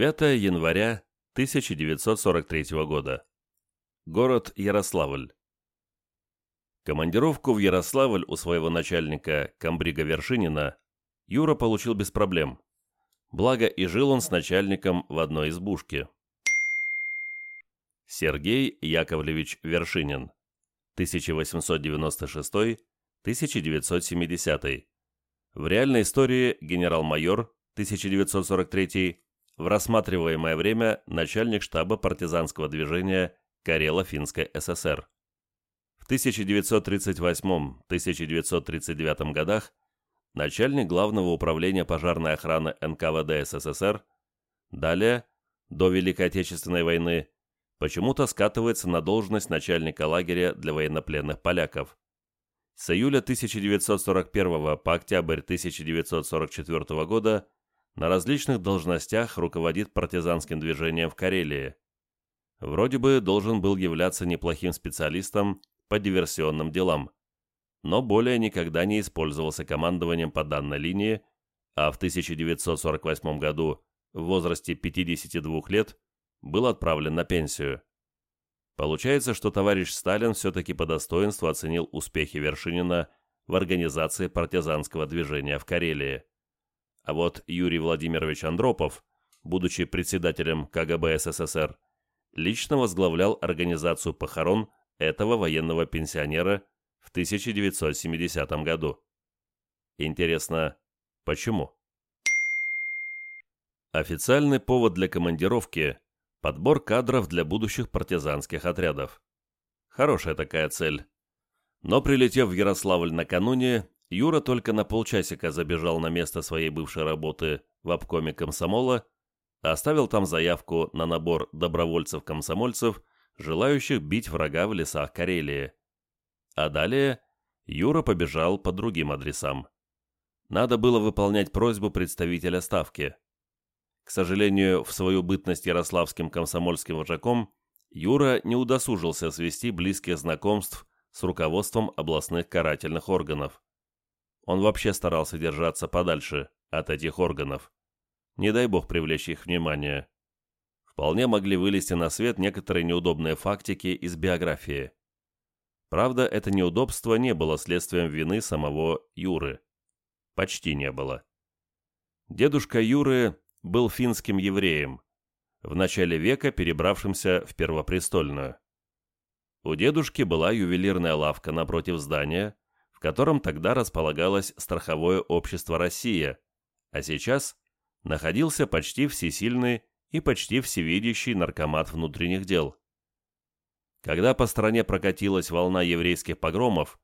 9 января 1943 года. Город Ярославль. Командировку в Ярославль у своего начальника Камбрига Вершинина Юра получил без проблем. Благо и жил он с начальником в одной избушке. Сергей Яковлевич Вершинин, 1896-1970. В реальной истории генерал-майор, 1943 в рассматриваемое время начальник штаба партизанского движения Карело-Финской ССР. В 1938-1939 годах начальник Главного управления пожарной охраны НКВД СССР, далее, до Великой Отечественной войны, почему-то скатывается на должность начальника лагеря для военнопленных поляков. С июля 1941 по октябрь 1944 года на различных должностях руководит партизанским движением в Карелии. Вроде бы должен был являться неплохим специалистом по диверсионным делам, но более никогда не использовался командованием по данной линии, а в 1948 году в возрасте 52 лет был отправлен на пенсию. Получается, что товарищ Сталин все-таки по достоинству оценил успехи Вершинина в организации партизанского движения в Карелии. А вот Юрий Владимирович Андропов, будучи председателем КГБ СССР, лично возглавлял организацию похорон этого военного пенсионера в 1970 году. Интересно, почему? Официальный повод для командировки – подбор кадров для будущих партизанских отрядов. Хорошая такая цель. Но прилетев в Ярославль накануне, Юра только на полчасика забежал на место своей бывшей работы в обкоме комсомола, оставил там заявку на набор добровольцев-комсомольцев, желающих бить врага в лесах Карелии. А далее Юра побежал по другим адресам. Надо было выполнять просьбу представителя Ставки. К сожалению, в свою бытность ярославским комсомольским вожаком Юра не удосужился свести близких знакомств с руководством областных карательных органов. Он вообще старался держаться подальше от этих органов. Не дай бог привлечь их внимание. Вполне могли вылезти на свет некоторые неудобные фактики из биографии. Правда, это неудобство не было следствием вины самого Юры. Почти не было. Дедушка Юры был финским евреем, в начале века перебравшимся в Первопрестольную. У дедушки была ювелирная лавка напротив здания, котором тогда располагалось страховое общество «Россия», а сейчас находился почти всесильный и почти всевидящий наркомат внутренних дел. Когда по стране прокатилась волна еврейских погромов,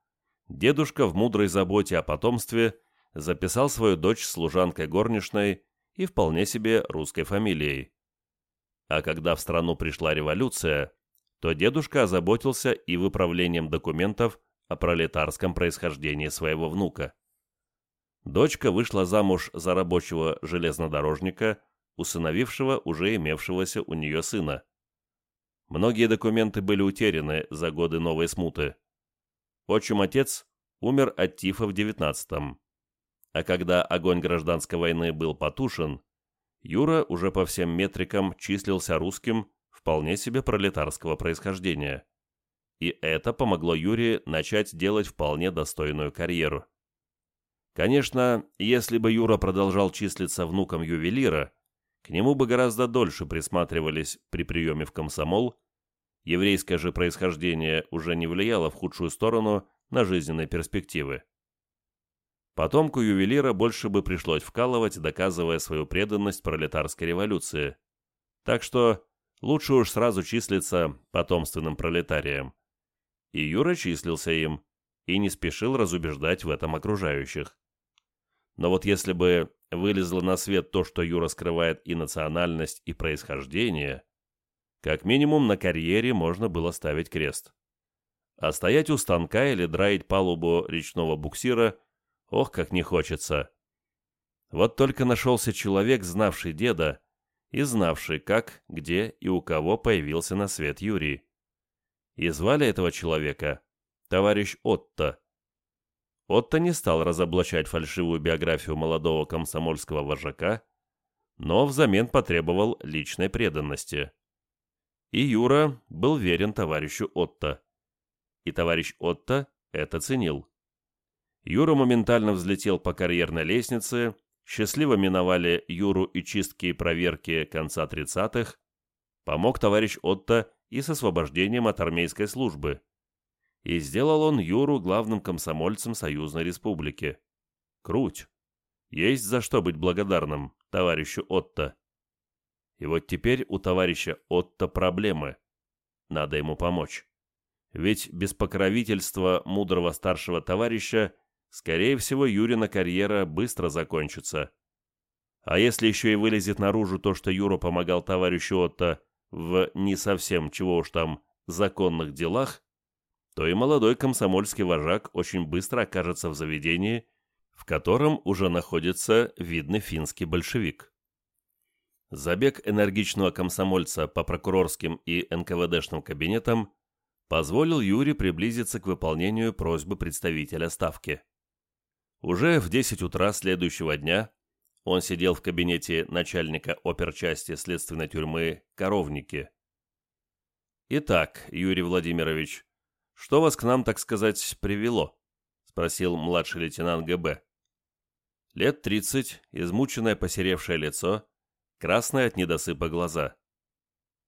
дедушка в мудрой заботе о потомстве записал свою дочь служанкой горничной и вполне себе русской фамилией. А когда в страну пришла революция, то дедушка озаботился и выправлением документов о пролетарском происхождении своего внука. Дочка вышла замуж за рабочего железнодорожника, усыновившего уже имевшегося у нее сына. Многие документы были утеряны за годы новой смуты. Отчим-отец умер от тифа в девятнадцатом. А когда огонь гражданской войны был потушен, Юра уже по всем метрикам числился русским вполне себе пролетарского происхождения и это помогло Юре начать делать вполне достойную карьеру. Конечно, если бы Юра продолжал числиться внуком ювелира, к нему бы гораздо дольше присматривались при приеме в комсомол, еврейское же происхождение уже не влияло в худшую сторону на жизненные перспективы. Потомку ювелира больше бы пришлось вкалывать, доказывая свою преданность пролетарской революции. Так что лучше уж сразу числиться потомственным пролетарием и Юра числился им, и не спешил разубеждать в этом окружающих. Но вот если бы вылезло на свет то, что Юра скрывает и национальность, и происхождение, как минимум на карьере можно было ставить крест. А стоять у станка или драить палубу речного буксира, ох, как не хочется. Вот только нашелся человек, знавший деда, и знавший, как, где и у кого появился на свет Юрий и звали этого человека товарищ Отто. Отто не стал разоблачать фальшивую биографию молодого комсомольского вожака, но взамен потребовал личной преданности. И Юра был верен товарищу Отто. И товарищ Отто это ценил. Юра моментально взлетел по карьерной лестнице, счастливо миновали Юру и чистки и проверки конца 30-х, помог товарищ Отто и с освобождением от армейской службы. И сделал он Юру главным комсомольцем Союзной Республики. Круть. Есть за что быть благодарным товарищу Отто. И вот теперь у товарища Отто проблемы. Надо ему помочь. Ведь без покровительства мудрого старшего товарища, скорее всего, Юрина карьера быстро закончится. А если еще и вылезет наружу то, что Юра помогал товарищу Отто в не совсем, чего уж там, законных делах, то и молодой комсомольский вожак очень быстро окажется в заведении, в котором уже находится видный финский большевик. Забег энергичного комсомольца по прокурорским и НКВДшным кабинетам позволил Юре приблизиться к выполнению просьбы представителя Ставки. Уже в 10 утра следующего дня он сидел в кабинете начальника оперчасти следственной тюрьмы «Коровники». «Итак, Юрий Владимирович, что вас к нам, так сказать, привело?» — спросил младший лейтенант ГБ. Лет тридцать, измученное посеревшее лицо, красные от недосыпа глаза.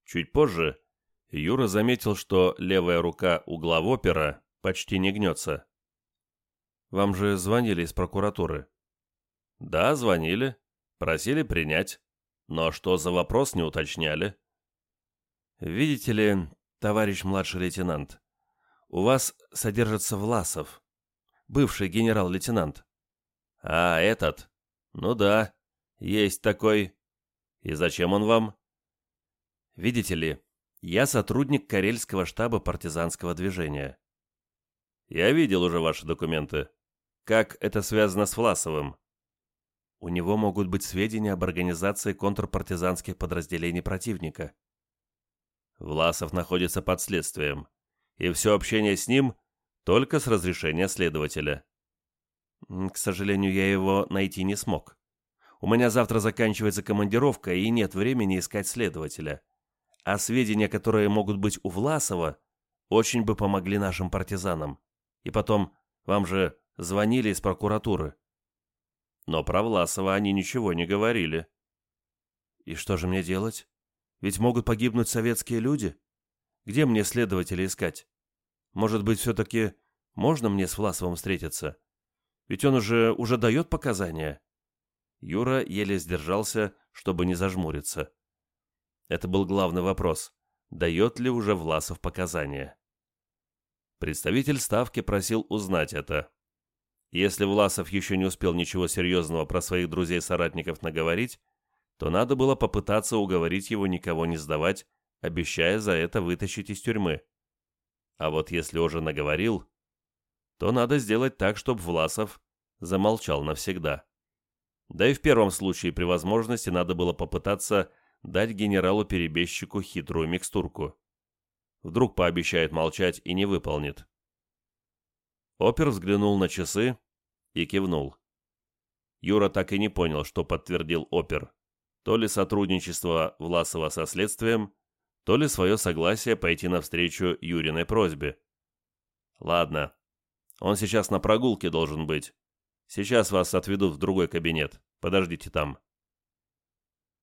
Чуть позже Юра заметил, что левая рука у главопера почти не гнется. «Вам же звонили из прокуратуры?» «Да, звонили. Просили принять. Но что за вопрос не уточняли?» «Видите ли, товарищ младший лейтенант, у вас содержится Власов, бывший генерал-лейтенант». «А, этот? Ну да, есть такой. И зачем он вам?» «Видите ли, я сотрудник Карельского штаба партизанского движения». «Я видел уже ваши документы. Как это связано с Власовым?» У него могут быть сведения об организации контрпартизанских подразделений противника. Власов находится под следствием, и все общение с ним только с разрешения следователя. К сожалению, я его найти не смог. У меня завтра заканчивается командировка, и нет времени искать следователя. А сведения, которые могут быть у Власова, очень бы помогли нашим партизанам. И потом, вам же звонили из прокуратуры. Но про Власова они ничего не говорили. И что же мне делать? Ведь могут погибнуть советские люди. Где мне следователя искать? Может быть, все-таки можно мне с Власовым встретиться? Ведь он уже, уже дает показания. Юра еле сдержался, чтобы не зажмуриться. Это был главный вопрос. Дает ли уже Власов показания? Представитель Ставки просил узнать это. Если Власов еще не успел ничего серьезного про своих друзей-соратников наговорить, то надо было попытаться уговорить его никого не сдавать, обещая за это вытащить из тюрьмы. А вот если уже наговорил, то надо сделать так, чтобы Власов замолчал навсегда. Да и в первом случае при возможности надо было попытаться дать генералу-перебежчику хитрую микстурку. Вдруг пообещает молчать и не выполнит. Опер взглянул на часы и кивнул. Юра так и не понял, что подтвердил Опер. То ли сотрудничество Власова со следствием, то ли свое согласие пойти навстречу Юриной просьбе. Ладно, он сейчас на прогулке должен быть. Сейчас вас отведут в другой кабинет. Подождите там.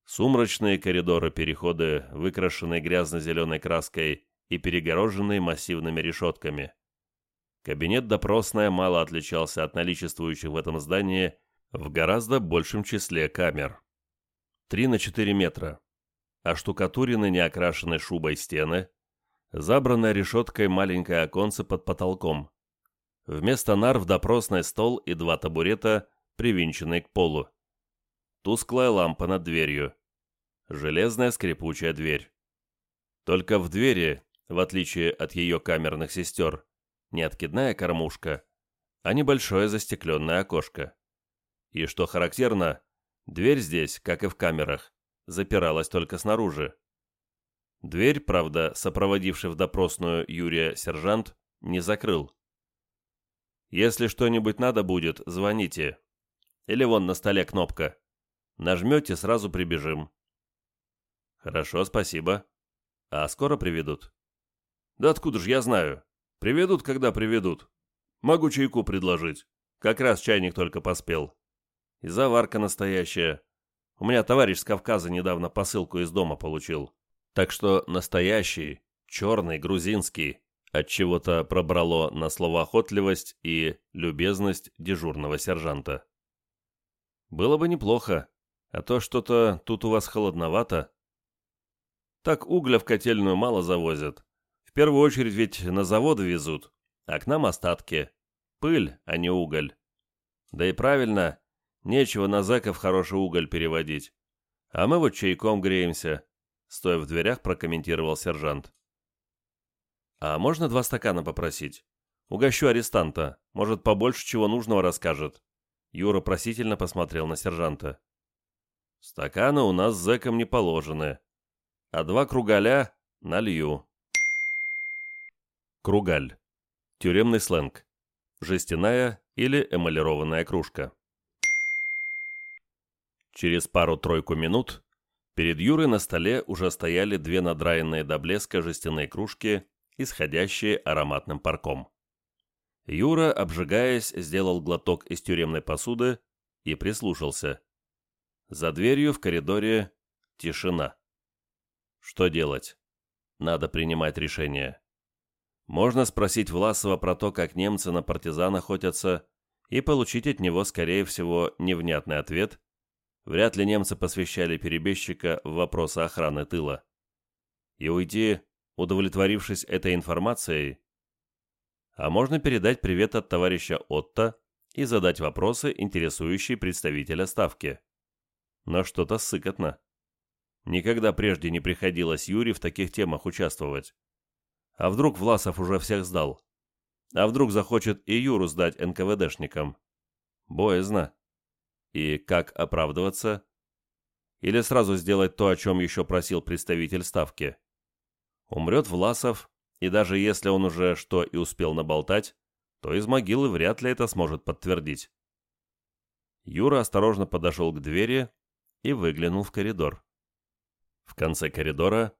Сумрачные коридоры-переходы, выкрашенные грязно-зеленой краской и перегороженные массивными решетками. Кабинет допросная мало отличался от наличествующих в этом здании в гораздо большем числе камер. Три на четыре метра. Оштукатурены неокрашенной шубой стены, забранная решеткой маленькое оконце под потолком. Вместо нар в допросной стол и два табурета, привинченные к полу. Тусклая лампа над дверью. Железная скрипучая дверь. Только в двери, в отличие от ее камерных сестер, не откидная кормушка, а небольшое застекленное окошко. И что характерно, дверь здесь, как и в камерах, запиралась только снаружи. Дверь, правда, сопроводивший в допросную Юрия сержант, не закрыл. «Если что-нибудь надо будет, звоните. Или вон на столе кнопка. Нажмете, сразу прибежим». «Хорошо, спасибо. А скоро приведут?» «Да откуда же я знаю? Приведут, когда приведут. Могу чайку предложить. Как раз чайник только поспел. И заварка настоящая. У меня товарищ с Кавказа недавно посылку из дома получил. Так что настоящий, черный, грузинский, от чего то пробрало на словоохотливость и любезность дежурного сержанта. Было бы неплохо, а то что-то тут у вас холодновато. Так угля в котельную мало завозят. Первую очередь ведь на заводы везут, а к нам остатки. Пыль, а не уголь. Да и правильно, нечего на зэков хороший уголь переводить. А мы вот чайком греемся, стоя в дверях, прокомментировал сержант. А можно два стакана попросить? Угощу арестанта, может, побольше чего нужного расскажет. Юра просительно посмотрел на сержанта. Стаканы у нас с зэком не положены, а два кругаля налью. Кругаль. Тюремный сленг. Жестяная или эмалированная кружка. Через пару-тройку минут перед Юрой на столе уже стояли две надраенные до блеска жестяные кружки, исходящие ароматным парком. Юра, обжигаясь, сделал глоток из тюремной посуды и прислушался. За дверью в коридоре тишина. Что делать? Надо принимать решение. Можно спросить Власова про то, как немцы на партизан охотятся, и получить от него, скорее всего, невнятный ответ. Вряд ли немцы посвящали перебежчика в вопросы охраны тыла. И уйти, удовлетворившись этой информацией. А можно передать привет от товарища Отто и задать вопросы, интересующие представителя Ставки. Но что-то сыкотно. Никогда прежде не приходилось Юре в таких темах участвовать. А вдруг Власов уже всех сдал? А вдруг захочет и Юру сдать НКВДшникам? Боязно. И как оправдываться? Или сразу сделать то, о чем еще просил представитель Ставки? Умрет Власов, и даже если он уже что и успел наболтать, то из могилы вряд ли это сможет подтвердить. Юра осторожно подошел к двери и выглянул в коридор. В конце коридора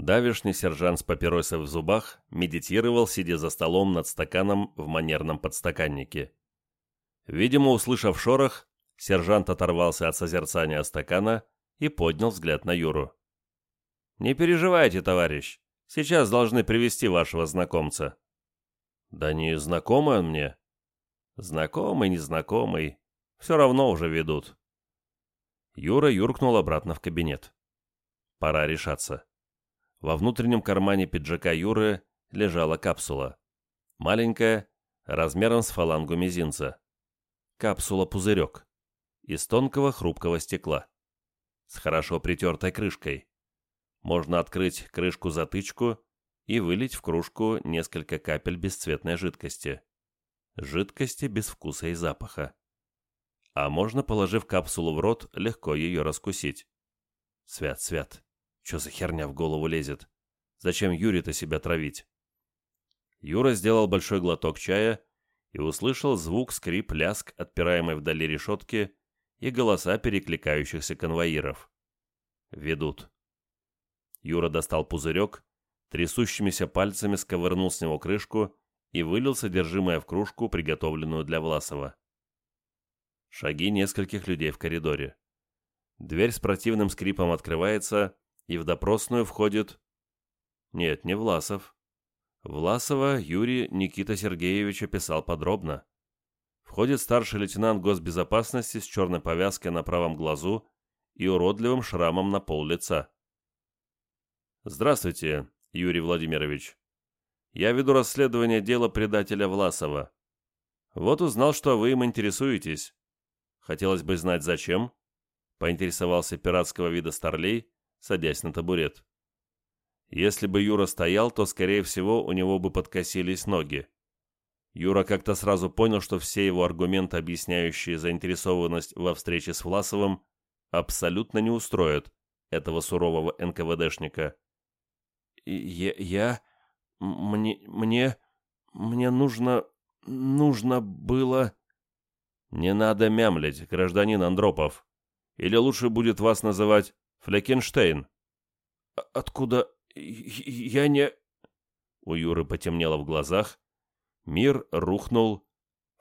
Давишний сержант с папиросой в зубах медитировал, сидя за столом над стаканом в манерном подстаканнике. Видимо, услышав шорох, сержант оторвался от созерцания стакана и поднял взгляд на Юру. «Не переживайте, товарищ, сейчас должны привести вашего знакомца». «Да не знакомый он мне». «Знакомый, незнакомый, все равно уже ведут». Юра юркнул обратно в кабинет. «Пора решаться». Во внутреннем кармане пиджака Юры лежала капсула. Маленькая, размером с фалангу мизинца. Капсула-пузырек. Из тонкого хрупкого стекла. С хорошо притертой крышкой. Можно открыть крышку-затычку и вылить в кружку несколько капель бесцветной жидкости. Жидкости без вкуса и запаха. А можно, положив капсулу в рот, легко ее раскусить. Свят-свят. Что за херня в голову лезет? Зачем Юре-то себя травить? Юра сделал большой глоток чая и услышал звук, скрип, ляск отпираемой вдали решетки и голоса перекликающихся конвоиров. Ведут. Юра достал пузырек, трясущимися пальцами сковырнул с него крышку и вылил содержимое в кружку, приготовленную для Власова. Шаги нескольких людей в коридоре. Дверь с противным скрипом открывается, и в допросную входит... Нет, не Власов. Власова Юрий Никита Сергеевич описал подробно. Входит старший лейтенант госбезопасности с черной повязкой на правом глазу и уродливым шрамом на пол лица. «Здравствуйте, Юрий Владимирович. Я веду расследование дела предателя Власова. Вот узнал, что вы им интересуетесь. Хотелось бы знать, зачем?» Поинтересовался пиратского вида старлей, садясь на табурет. Если бы Юра стоял, то, скорее всего, у него бы подкосились ноги. Юра как-то сразу понял, что все его аргументы, объясняющие заинтересованность во встрече с Власовым, абсолютно не устроят этого сурового НКВДшника. «Я... я... мне... мне... мне нужно... нужно было...» «Не надо мямлить, гражданин Андропов. Или лучше будет вас называть Флекенштейн?» «А «Откуда? Я не...» У Юры потемнело в глазах. Мир рухнул.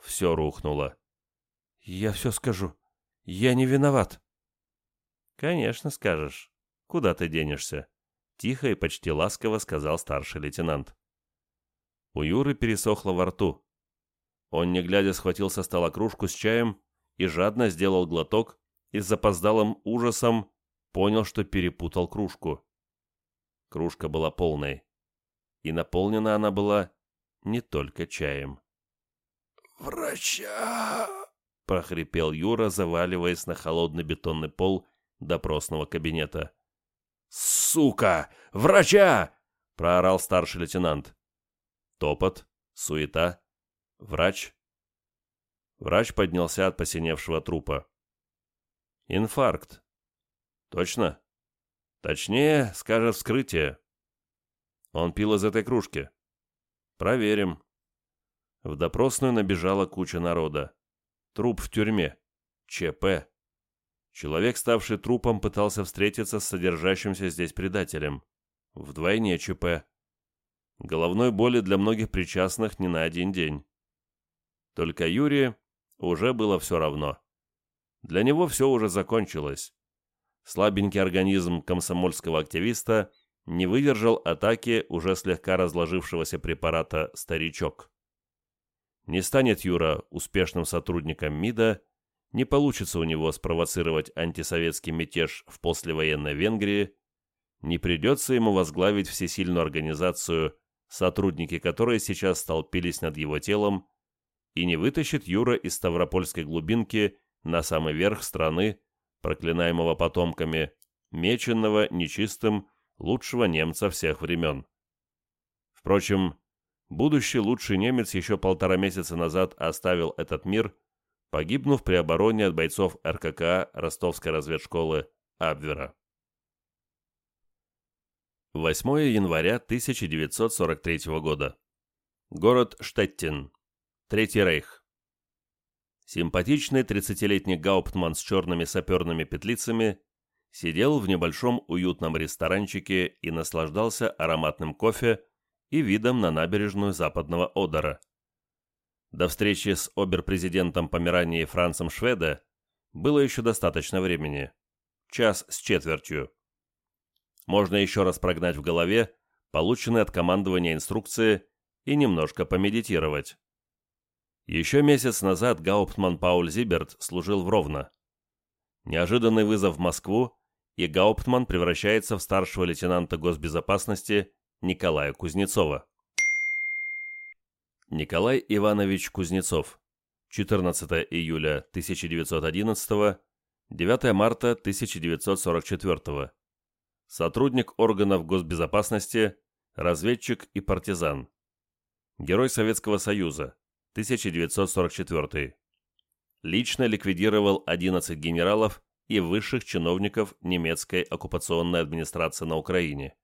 Все рухнуло. «Я все скажу. Я не виноват». «Конечно скажешь. Куда ты денешься?» Тихо и почти ласково сказал старший лейтенант. У Юры пересохло во рту. Он, не глядя, схватил со стола кружку с чаем и жадно сделал глоток и с запоздалым ужасом понял, что перепутал кружку. Кружка была полной, и наполнена она была не только чаем. «Врача!» — прохрипел Юра, заваливаясь на холодный бетонный пол допросного кабинета. «Сука! Врача!» — проорал старший лейтенант. Топот, суета, врач. Врач поднялся от посиневшего трупа. Инфаркт. Точно? Точнее, скажет вскрытие. Он пил из этой кружки. Проверим. В допросную набежала куча народа. Труп в тюрьме. ЧП. Человек, ставший трупом, пытался встретиться с содержащимся здесь предателем. Вдвойне ЧП. Головной боли для многих причастных не на один день. Только Юрию уже было все равно. Для него все уже закончилось. Слабенький организм комсомольского активиста не выдержал атаки уже слегка разложившегося препарата «Старичок». Не станет Юра успешным сотрудником МИДа, не получится у него спровоцировать антисоветский мятеж в послевоенной Венгрии, не придется ему возглавить всесильную организацию сотрудники которой сейчас столпились над его телом, и не вытащит Юра из Ставропольской глубинки на самый верх страны, проклинаемого потомками, меченного, нечистым, лучшего немца всех времен. Впрочем, будущий лучший немец еще полтора месяца назад оставил этот мир, погибнув при обороне от бойцов РКК Ростовской разведшколы Абвера. 8 января 1943 года. Город Штеттин. Третий рейх. Симпатичный 30-летний гауптман с черными саперными петлицами сидел в небольшом уютном ресторанчике и наслаждался ароматным кофе и видом на набережную западного Одера. До встречи с оберпрезидентом Померании Францем Шведа было еще достаточно времени. Час с четвертью можно еще раз прогнать в голове полученные от командования инструкции и немножко помедитировать. Еще месяц назад Гауптман Пауль Зиберт служил в Ровно. Неожиданный вызов в Москву, и Гауптман превращается в старшего лейтенанта госбезопасности Николая Кузнецова. Николай Иванович Кузнецов. 14 июля 1911, 9 марта 1944 сотрудник органов госбезопасности, разведчик и партизан. Герой Советского Союза, 1944. Лично ликвидировал 11 генералов и высших чиновников немецкой оккупационной администрации на Украине.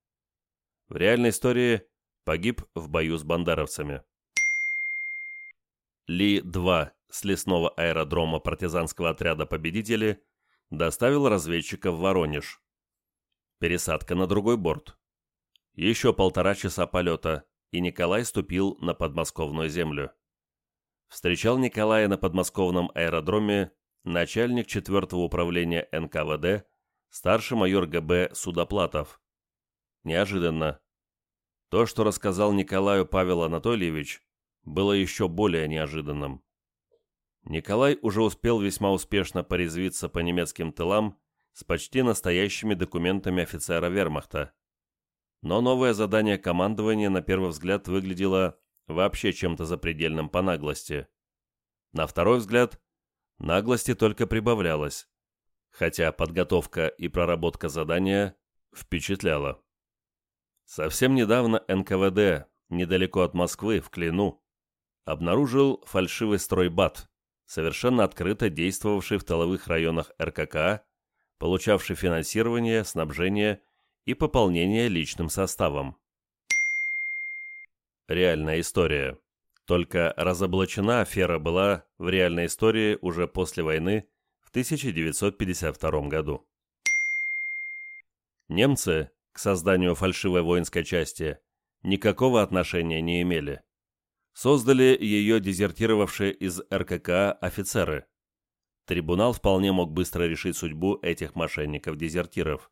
В реальной истории погиб в бою с бандеровцами. Ли-2 с лесного аэродрома партизанского отряда «Победители» доставил разведчиков в Воронеж. Пересадка на другой борт. Еще полтора часа полета, и Николай ступил на подмосковную землю. Встречал Николая на подмосковном аэродроме начальник 4 управления НКВД, старший майор ГБ Судоплатов. Неожиданно. То, что рассказал Николаю Павел Анатольевич, было еще более неожиданным. Николай уже успел весьма успешно порезвиться по немецким тылам с почти настоящими документами офицера вермахта. Но новое задание командования на первый взгляд выглядело вообще чем-то запредельным по наглости. На второй взгляд, наглости только прибавлялось, хотя подготовка и проработка задания впечатляла. Совсем недавно НКВД, недалеко от Москвы, в Клину, обнаружил фальшивый стройбат, совершенно открыто действовавший в тыловых районах РКК получавший финансирование, снабжение и пополнение личным составом. Реальная история. Только разоблачена афера была в реальной истории уже после войны в 1952 году. Немцы к созданию фальшивой воинской части никакого отношения не имели. Создали ее дезертировавшие из РКК офицеры. Трибунал вполне мог быстро решить судьбу этих мошенников-дезертиров.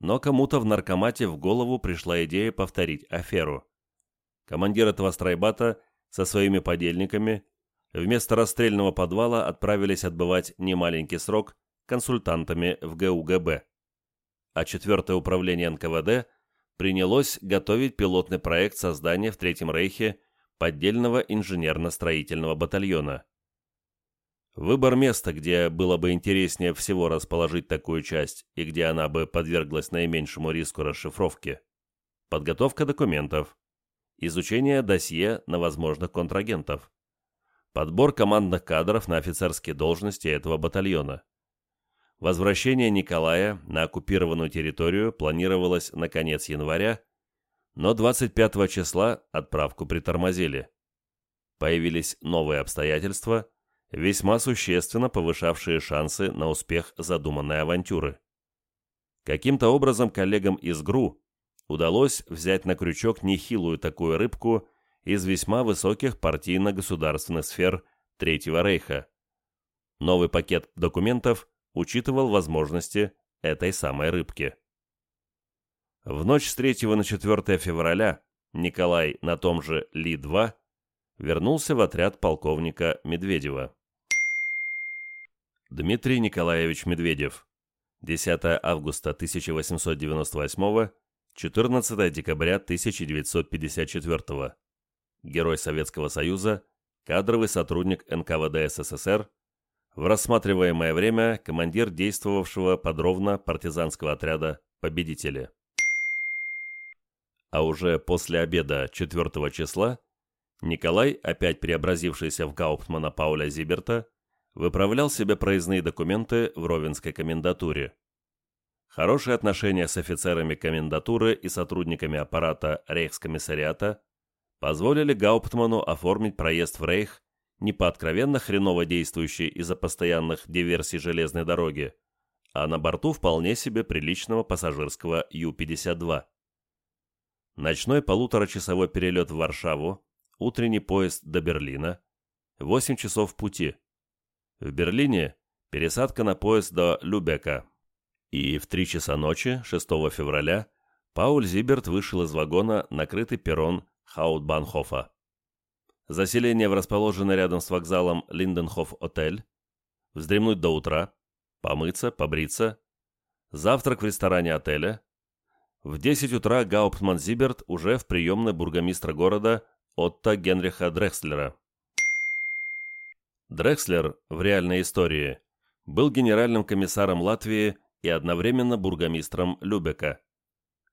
Но кому-то в наркомате в голову пришла идея повторить аферу. Командир этого страйбата со своими подельниками вместо расстрельного подвала отправились отбывать немаленький срок консультантами в ГУГБ. А четвертое управление НКВД принялось готовить пилотный проект создания в Третьем Рейхе поддельного инженерно-строительного батальона. Выбор места, где было бы интереснее всего расположить такую часть и где она бы подверглась наименьшему риску расшифровки. Подготовка документов. Изучение досье на возможных контрагентов подбор командных кадров на офицерские должности этого батальона. Возвращение Николая на оккупированную территорию планировалось на конец января, но 25 числа отправку притормозили. Появились новые обстоятельства, весьма существенно повышавшие шансы на успех задуманной авантюры. Каким-то образом коллегам из ГРУ удалось взять на крючок нехилую такую рыбку – из весьма высоких партийно-государственных сфер Третьего Рейха. Новый пакет документов учитывал возможности этой самой рыбки. В ночь с 3 на 4 февраля Николай на том же Ли-2 вернулся в отряд полковника Медведева. Дмитрий Николаевич Медведев. 10 августа 1898, 14 декабря 1954 Герой Советского Союза, кадровый сотрудник НКВД СССР, в рассматриваемое время командир действовавшего подробно партизанского отряда «Победители». А уже после обеда 4 числа Николай, опять преобразившийся в Гауптмана Пауля Зиберта, выправлял себе проездные документы в Ровенской комендатуре. Хорошие отношения с офицерами комендатуры и сотрудниками аппарата Рейхскомиссариата позволили Гауптману оформить проезд в Рейх не по откровенно хреново действующей из-за постоянных диверсий железной дороги, а на борту вполне себе приличного пассажирского Ю-52. Ночной полуторачасовой перелет в Варшаву, утренний поезд до Берлина, 8 часов пути. В Берлине пересадка на поезд до Любека. И в 3 часа ночи, 6 февраля, Пауль Зиберт вышел из вагона, накрытый перрон Хаутбанхофа. Заселение в расположенный рядом с вокзалом Линденхоф-отель. Вздремнуть до утра. Помыться, побриться. Завтрак в ресторане отеля. В 10 утра Гауптман Зиберт уже в приемной бургомистра города Отто Генриха Дрекслера. Дрекслер в реальной истории был генеральным комиссаром Латвии и одновременно бургомистром Любека.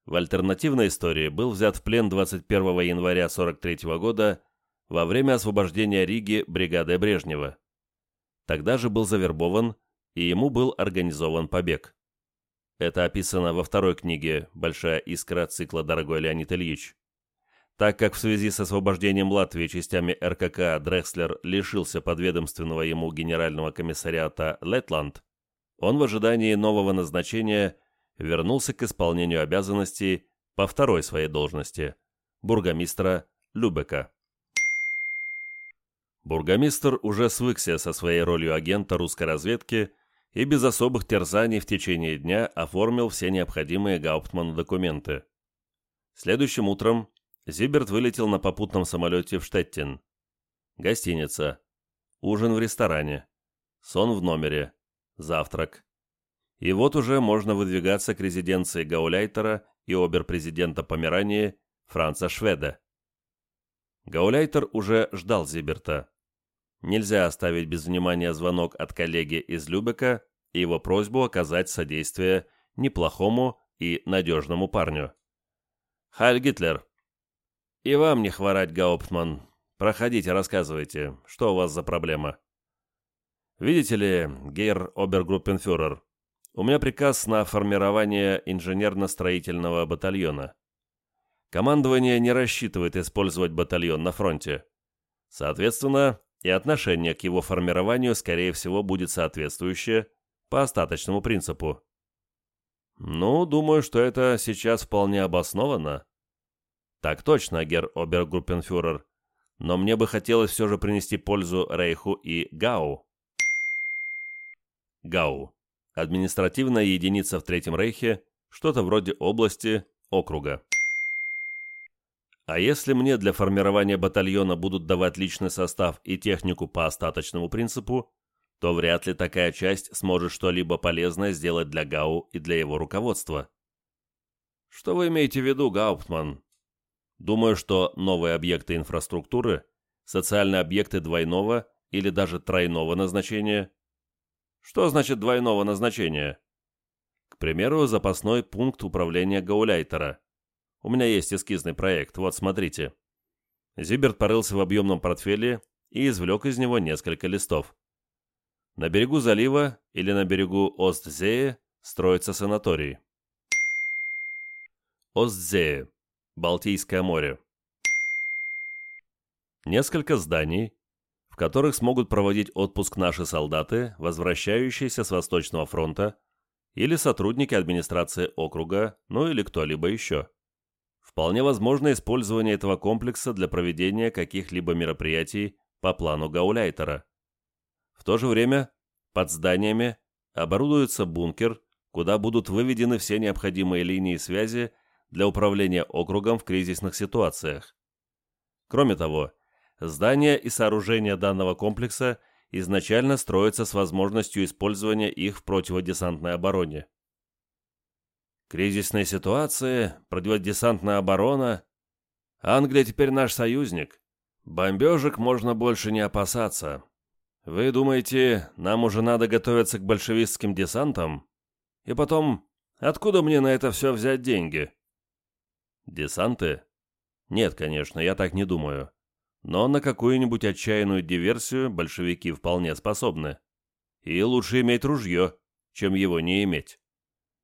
В альтернативной истории был взят в плен 21 января 43 года во время освобождения Риги бригадой Брежнева. Тогда же был завербован, и ему был организован побег. Это описано во второй книге «Большая искра» цикла «Дорогой Леонид Ильич». Так как в связи с освобождением Латвии частями РКК Дрекслер лишился подведомственного ему генерального комиссариата Летланд, он в ожидании нового назначения – вернулся к исполнению обязанностей по второй своей должности – бургомистра Любека. Бургомистр уже свыкся со своей ролью агента русской разведки и без особых терзаний в течение дня оформил все необходимые Гауптману документы. Следующим утром Зиберт вылетел на попутном самолете в Штеттин. Гостиница. Ужин в ресторане. Сон в номере. Завтрак. И вот уже можно выдвигаться к резиденции Гауляйтера и обер-президента Померании Франца Шведа. Гауляйтер уже ждал Зиберта. Нельзя оставить без внимания звонок от коллеги из Любека и его просьбу оказать содействие неплохому и надежному парню. «Хайль Гитлер!» «И вам не хворать, Гауптман. Проходите, рассказывайте, что у вас за проблема?» «Видите ли, Гейр Обергруппенфюрер, у меня приказ на формирование инженерно-строительного батальона. Командование не рассчитывает использовать батальон на фронте. Соответственно, и отношение к его формированию, скорее всего, будет соответствующее по остаточному принципу. Ну, думаю, что это сейчас вполне обосновано. Так точно, гер обергруппенфюрер. Но мне бы хотелось все же принести пользу Рейху и Гау. Гау. Административная единица в Третьем Рейхе, что-то вроде области, округа. А если мне для формирования батальона будут давать личный состав и технику по остаточному принципу, то вряд ли такая часть сможет что-либо полезное сделать для ГАУ и для его руководства. Что вы имеете в виду, Гауптман? Думаю, что новые объекты инфраструктуры, социальные объекты двойного или даже тройного назначения. Что значит двойного назначения? К примеру, запасной пункт управления Гауляйтера. У меня есть эскизный проект, вот смотрите. Зиберт порылся в объемном портфеле и извлек из него несколько листов. На берегу залива или на берегу Остзее строится санаторий. Остзее. Балтийское море. Несколько зданий, в которых смогут проводить отпуск наши солдаты, возвращающиеся с Восточного фронта, или сотрудники администрации округа, ну или кто-либо еще. Вполне возможно использование этого комплекса для проведения каких-либо мероприятий по плану Гауляйтера. В то же время под зданиями оборудуется бункер, куда будут выведены все необходимые линии связи для управления округом в кризисных ситуациях. Кроме того, здания и сооружения данного комплекса изначально строятся с возможностью использования их в противодесантной обороне. Кризисные ситуации, противодесантная оборона. Англия теперь наш союзник. Бомбежек можно больше не опасаться. Вы думаете, нам уже надо готовиться к большевистским десантам? И потом, откуда мне на это все взять деньги? Десанты? Нет, конечно, я так не думаю. Но на какую-нибудь отчаянную диверсию большевики вполне способны. И лучше иметь ружье, чем его не иметь.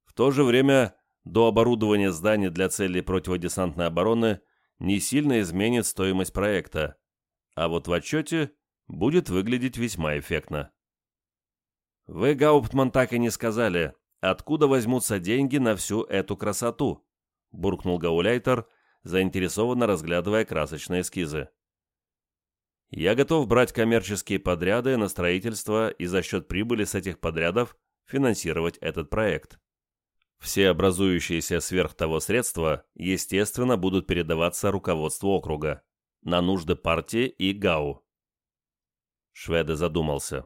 В то же время до оборудования зданий для целей противодесантной обороны не сильно изменит стоимость проекта, а вот в отчете будет выглядеть весьма эффектно. Вы, Гауптман, так и не сказали, откуда возьмутся деньги на всю эту красоту, буркнул Гауляйтер, заинтересованно разглядывая красочные эскизы. Я готов брать коммерческие подряды на строительство и за счет прибыли с этих подрядов финансировать этот проект. Все образующиеся сверх того средства, естественно, будут передаваться руководству округа на нужды партии и ГАУ. Шведе задумался.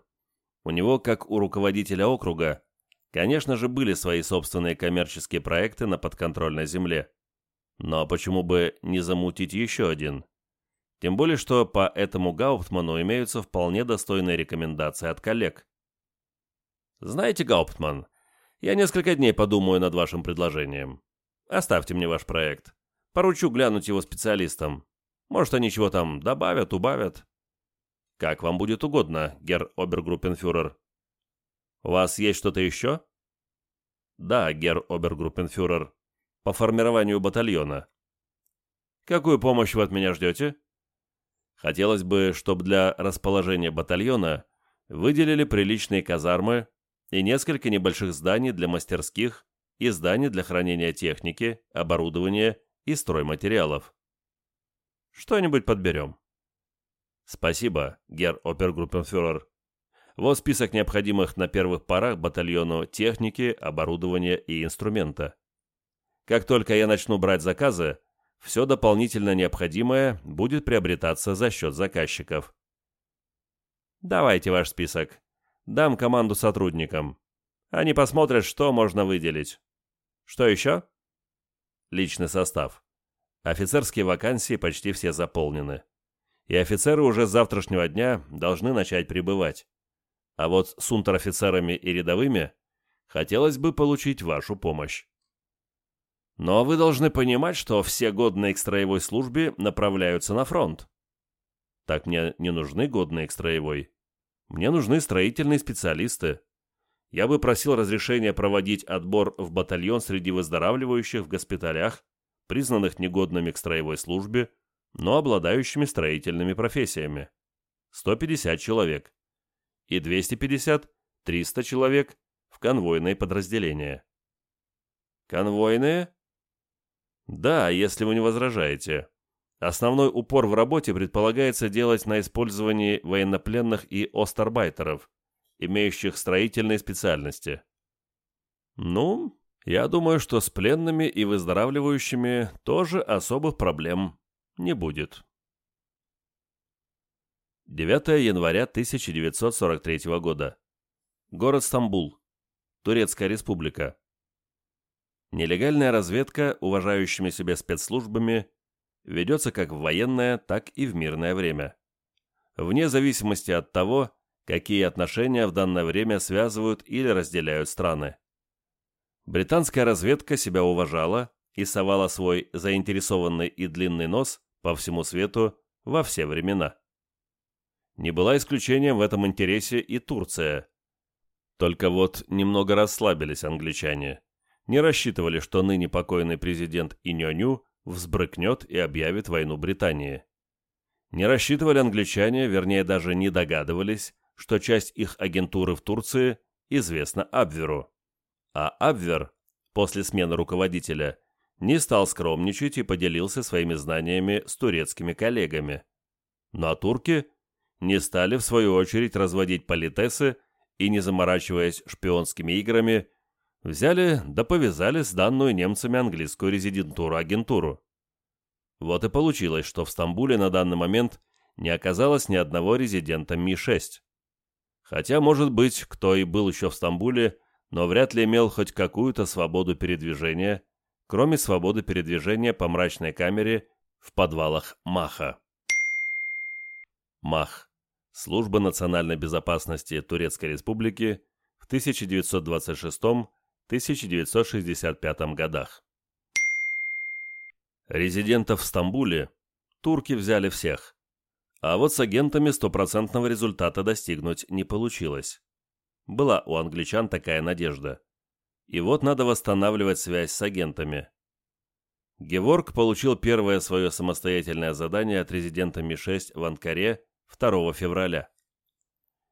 У него, как у руководителя округа, конечно же, были свои собственные коммерческие проекты на подконтрольной земле. Но почему бы не замутить еще один? Тем более, что по этому Гауптману имеются вполне достойные рекомендации от коллег. «Знаете, Гауптман, я несколько дней подумаю над вашим предложением. Оставьте мне ваш проект. Поручу глянуть его специалистам. Может, они чего там добавят, убавят. Как вам будет угодно, герр обергруппенфюрер. У вас есть что-то еще? Да, герр обергруппенфюрер. По формированию батальона. Какую помощь вы от меня ждете? Хотелось бы, чтобы для расположения батальона выделили приличные казармы и несколько небольших зданий для мастерских и зданий для хранения техники, оборудования и стройматериалов. Что-нибудь подберем. Спасибо, герр опергруппенфюрер. Вот список необходимых на первых порах батальону техники, оборудования и инструмента. Как только я начну брать заказы, все дополнительно необходимое будет приобретаться за счет заказчиков. Давайте ваш список. Дам команду сотрудникам. Они посмотрят, что можно выделить. Что еще? Личный состав. Офицерские вакансии почти все заполнены. И офицеры уже с завтрашнего дня должны начать прибывать. А вот с унтер-офицерами и рядовыми хотелось бы получить вашу помощь. Но вы должны понимать, что все годные к строевой службе направляются на фронт. Так мне не нужны годные к строевой. Мне нужны строительные специалисты. Я бы просил разрешения проводить отбор в батальон среди выздоравливающих в госпиталях, признанных негодными к строевой службе, но обладающими строительными профессиями. 150 человек и 250-300 человек в конвойные подразделения. Конвойные? Да, если вы не возражаете. Основной упор в работе предполагается делать на использовании военнопленных и остарбайтеров, имеющих строительные специальности. Ну, я думаю, что с пленными и выздоравливающими тоже особых проблем не будет. 9 января 1943 года. Город Стамбул. Турецкая республика. Нелегальная разведка уважающими себя спецслужбами ведется как в военное, так и в мирное время. Вне зависимости от того, какие отношения в данное время связывают или разделяют страны. Британская разведка себя уважала и совала свой заинтересованный и длинный нос по всему свету во все времена. Не была исключением в этом интересе и Турция. Только вот немного расслабились англичане. Не рассчитывали, что ныне покойный президент Иньоню взбрыкнет и объявит войну Британии. Не рассчитывали англичане, вернее даже не догадывались, что часть их агентуры в Турции известна Абверу а Абвер, после смены руководителя, не стал скромничать и поделился своими знаниями с турецкими коллегами. Ну турки не стали, в свою очередь, разводить политесы и, не заморачиваясь шпионскими играми, взяли да повязали с данную немцами английскую резидентуру-агентуру. Вот и получилось, что в Стамбуле на данный момент не оказалось ни одного резидента Ми-6. Хотя, может быть, кто и был еще в Стамбуле, но вряд ли имел хоть какую-то свободу передвижения, кроме свободы передвижения по мрачной камере в подвалах МАХа. МАХ. Служба национальной безопасности Турецкой Республики в 1926-1965 годах. Резидентов в Стамбуле турки взяли всех, а вот с агентами стопроцентного результата достигнуть не получилось. Была у англичан такая надежда. И вот надо восстанавливать связь с агентами. Геворг получил первое свое самостоятельное задание от резидента Ми-6 в Анкаре 2 февраля.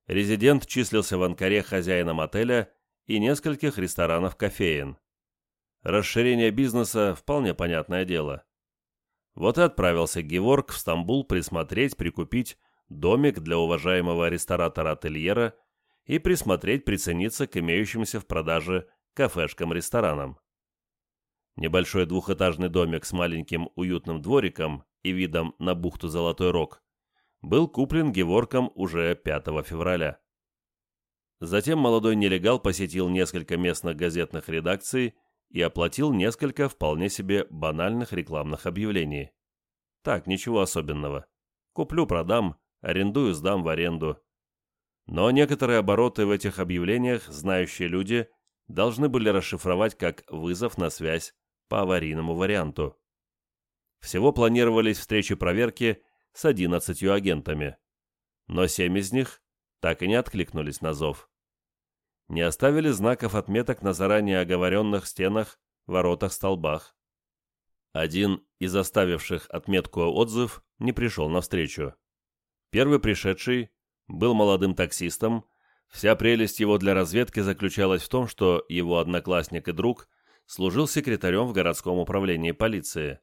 Резидент числился в Анкаре хозяином отеля и нескольких ресторанов-кофеин. Расширение бизнеса – вполне понятное дело. Вот и отправился Геворг в Стамбул присмотреть, прикупить домик для уважаемого ресторатора-ательера и присмотреть, прицениться к имеющимся в продаже кафешкам-ресторанам. Небольшой двухэтажный домик с маленьким уютным двориком и видом на бухту Золотой Рог был куплен Геворком уже 5 февраля. Затем молодой нелегал посетил несколько местных газетных редакций и оплатил несколько вполне себе банальных рекламных объявлений. Так, ничего особенного. Куплю, продам, арендую, сдам в аренду. Но некоторые обороты в этих объявлениях знающие люди должны были расшифровать как вызов на связь по аварийному варианту. Всего планировались встречи проверки с 11 агентами, но 7 из них так и не откликнулись на зов. Не оставили знаков отметок на заранее оговоренных стенах, воротах, столбах. Один из оставивших отметку отзыв не пришел навстречу. Первый пришедший был молодым таксистом, вся прелесть его для разведки заключалась в том, что его одноклассник и друг служил секретарем в городском управлении полиции.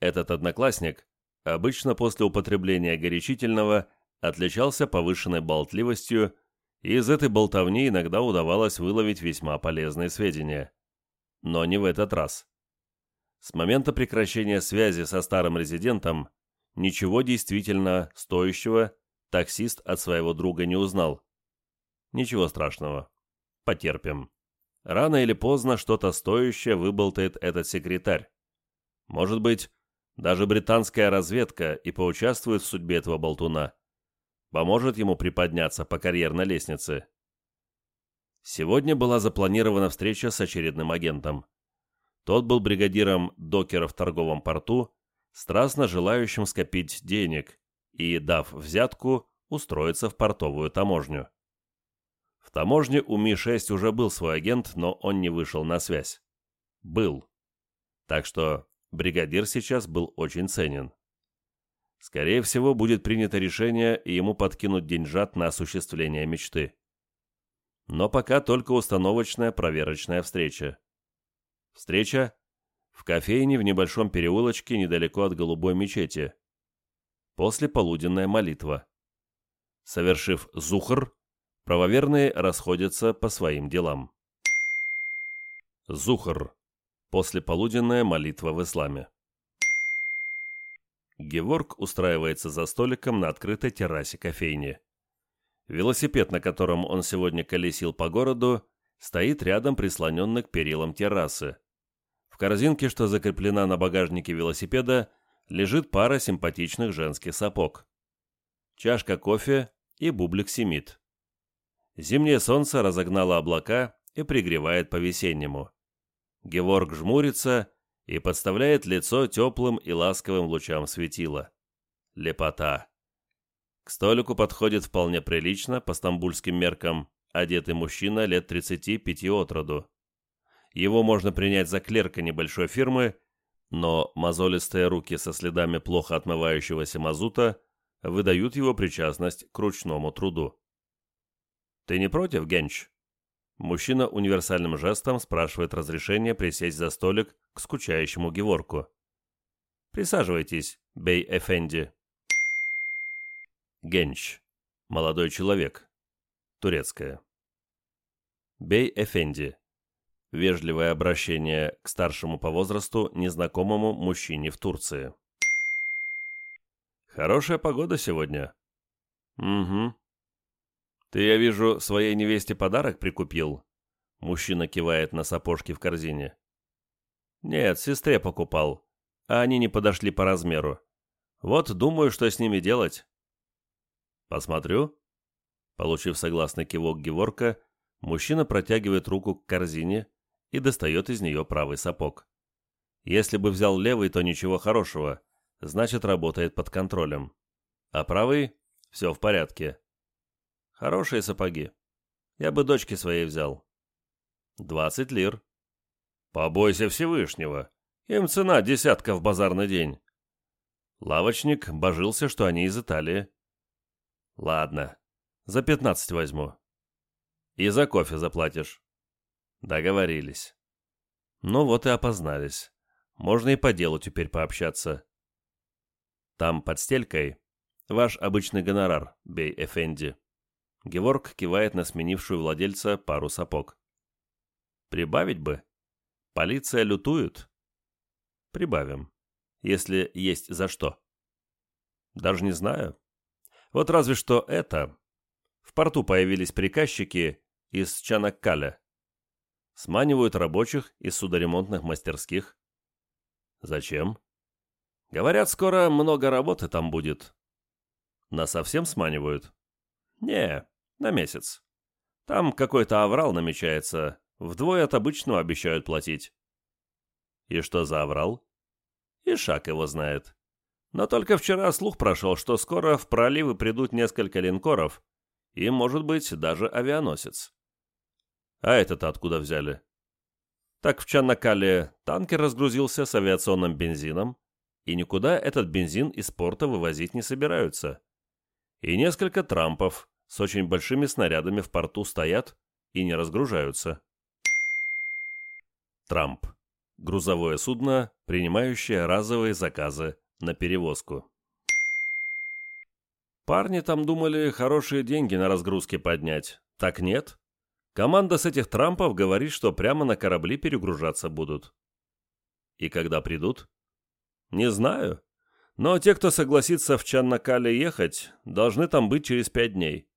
Этот одноклассник обычно после употребления горячительного отличался повышенной болтливостью, и из этой болтовни иногда удавалось выловить весьма полезные сведения. Но не в этот раз. С момента прекращения связи со старым резидентом ничего действительно стоящего таксист от своего друга не узнал. Ничего страшного. Потерпим. Рано или поздно что-то стоящее выболтает этот секретарь. Может быть, даже британская разведка и поучаствует в судьбе этого болтуна. Поможет ему приподняться по карьерной лестнице. Сегодня была запланирована встреча с очередным агентом. Тот был бригадиром докера в торговом порту, страстно желающим скопить денег, и, дав взятку, устроиться в портовую таможню. В таможне у Ми-6 уже был свой агент, но он не вышел на связь. Был. Так что бригадир сейчас был очень ценен. Скорее всего, будет принято решение, и ему подкинут деньжат на осуществление мечты. Но пока только установочная проверочная встреча. Встреча в кофейне в небольшом переулочке недалеко от голубой мечети. После полуденная молитва. Совершив зухр, правоверные расходятся по своим делам. Зухр. Послеполуденная молитва в исламе. Геворг устраивается за столиком на открытой террасе кофейни. Велосипед, на котором он сегодня колесил по городу, стоит рядом прислоненный к перилам террасы. В корзинке, что закреплена на багажнике велосипеда, лежит пара симпатичных женских сапог. Чашка кофе и бублик семит. Зимнее солнце разогнало облака и пригревает по-весеннему. Геворг жмурится и подставляет лицо теплым и ласковым лучам светила. Лепота. К столику подходит вполне прилично, по стамбульским меркам, одетый мужчина лет 35 от роду. Его можно принять за клерка небольшой фирмы, но мозолистые руки со следами плохо отмывающегося мазута выдают его причастность к ручному труду. «Ты не против, Генч?» Мужчина универсальным жестом спрашивает разрешение присесть за столик к скучающему Геворку. «Присаживайтесь, Бей Эфенди». Генч. Молодой человек. Турецкая. Бей Эфенди. Вежливое обращение к старшему по возрасту незнакомому мужчине в Турции. Хорошая погода сегодня. Угу. Ты, я вижу, своей невесте подарок прикупил? Мужчина кивает на сапожки в корзине. Нет, сестре покупал, а они не подошли по размеру. Вот думаю, что с ними делать. «Посмотрю?» Получив согласный кивок Геворка, мужчина протягивает руку к корзине и достает из нее правый сапог. Если бы взял левый, то ничего хорошего, значит работает под контролем. А правый – все в порядке. Хорошие сапоги. Я бы дочке своей взял. Двадцать лир. Побойся Всевышнего. Им цена десятка в базарный день. Лавочник божился, что они из Италии. Ладно, за пятнадцать возьму. И за кофе заплатишь. Договорились. Ну вот и опознались. Можно и по делу теперь пообщаться. Там, под стелькой, ваш обычный гонорар, бей Эфенди. Геворг кивает на сменившую владельца пару сапог. Прибавить бы. Полиция лютует. Прибавим. Если есть за что. Даже не знаю. Вот разве что это. В порту появились приказчики из Чанаккаля. Сманивают рабочих из судоремонтных мастерских. Зачем? Говорят, скоро много работы там будет. На совсем сманивают? Не, на месяц. Там какой-то аврал намечается. Вдвое от обычного обещают платить. И что за аврал? И шаг его знает. Но только вчера слух прошел, что скоро в проливы придут несколько линкоров и, может быть, даже авианосец. А это-то откуда взяли? Так в Чаннакале танкер разгрузился с авиационным бензином, и никуда этот бензин из порта вывозить не собираются. И несколько трампов с очень большими снарядами в порту стоят и не разгружаются. Трамп. Грузовое судно, принимающее разовые заказы на перевозку. Парни там думали хорошие деньги на разгрузке поднять. Так нет. Команда с этих трампов говорит, что прямо на корабли перегружаться будут. И когда придут? Не знаю. Но те, кто согласится в Чаннакале ехать, должны там быть через пять дней.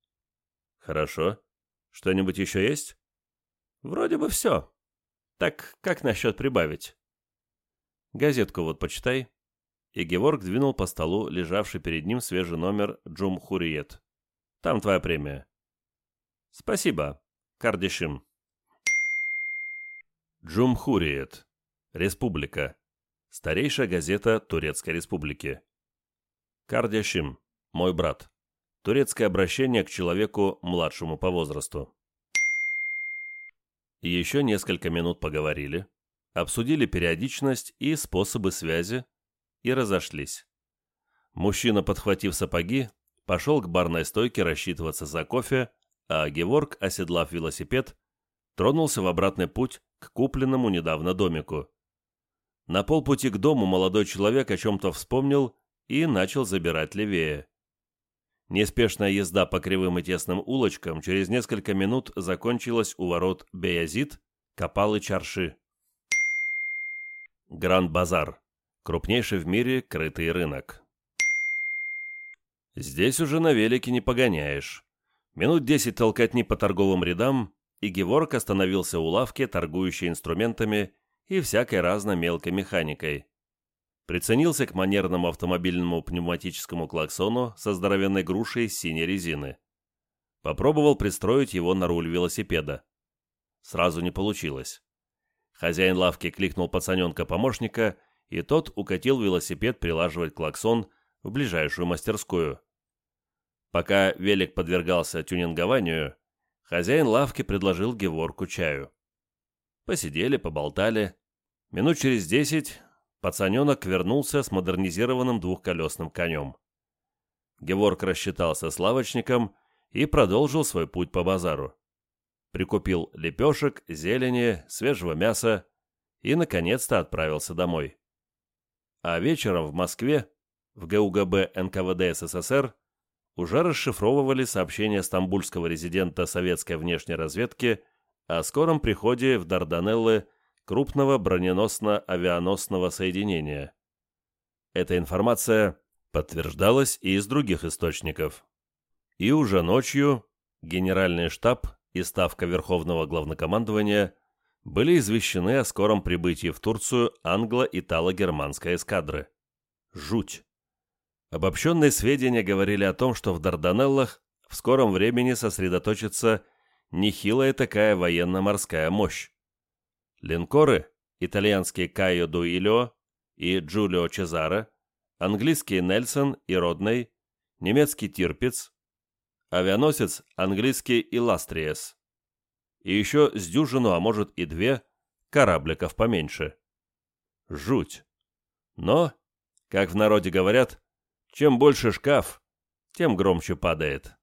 Хорошо. Что-нибудь еще есть? Вроде бы все. Так как насчет прибавить? Газетку вот почитай и Геворг двинул по столу лежавший перед ним свежий номер Джумхуриет. «Там твоя премия». «Спасибо, Кардишим». Джумхуриет. Республика. Старейшая газета Турецкой Республики. Кардяшим. Мой брат. Турецкое обращение к человеку младшему по возрасту. Еще несколько минут поговорили, обсудили периодичность и способы связи, и разошлись. Мужчина, подхватив сапоги, пошел к барной стойке рассчитываться за кофе, а Геворг, оседлав велосипед, тронулся в обратный путь к купленному недавно домику. На полпути к дому молодой человек о чем-то вспомнил и начал забирать левее. Неспешная езда по кривым и тесным улочкам через несколько минут закончилась у ворот Беязид, Капалы Чарши. Гранд-базар. Крупнейший в мире крытый рынок. Здесь уже на велике не погоняешь. Минут десять толкотни по торговым рядам, и Геворг остановился у лавки, торгующей инструментами и всякой разной мелкой механикой приценился к манерному автомобильному пневматическому клаксону со здоровенной грушей синей резины. Попробовал пристроить его на руль велосипеда. Сразу не получилось. Хозяин лавки кликнул пацаненка-помощника, и тот укатил велосипед прилаживать клаксон в ближайшую мастерскую. Пока велик подвергался тюнингованию, хозяин лавки предложил Геворку чаю. Посидели, поболтали. Минут через десять пацаненок вернулся с модернизированным двухколесным конем. Геворг рассчитался с лавочником и продолжил свой путь по базару. Прикупил лепешек, зелени, свежего мяса и, наконец-то, отправился домой. А вечером в Москве, в ГУГБ НКВД СССР, уже расшифровывали сообщение стамбульского резидента советской внешней разведки о скором приходе в Дарданеллы крупного броненосно-авианосного соединения. Эта информация подтверждалась и из других источников. И уже ночью Генеральный штаб и Ставка Верховного Главнокомандования были извещены о скором прибытии в Турцию англо-итало-германской эскадры. Жуть! Обобщенные сведения говорили о том, что в Дарданеллах в скором времени сосредоточится нехилая такая военно-морская мощь. Линкоры, итальянские Кайо Дуилио и Джулио Чезаро, английский Нельсон и Родней, немецкий Тирпиц, авианосец английский Иластриес. И еще с дюжину, а может и две, корабликов поменьше. Жуть. Но, как в народе говорят, чем больше шкаф, тем громче падает.